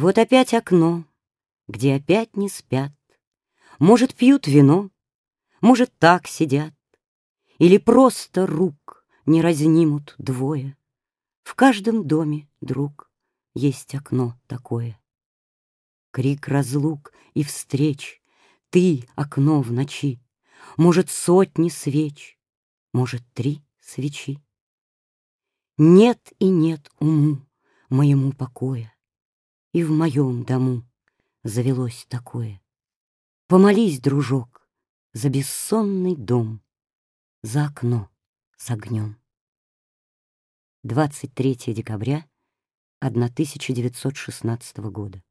Вот опять окно, где опять не спят. Может, пьют вино, может, так сидят. Или просто рук не разнимут двое. В каждом доме, друг, есть окно такое. Крик разлук и встреч, ты — окно в ночи, Может, сотни свеч, может, три свечи. Нет и нет уму моему покоя, И в моем дому завелось такое. Помолись, дружок, за бессонный дом, За окно с огнем. 23 декабря 1916 года.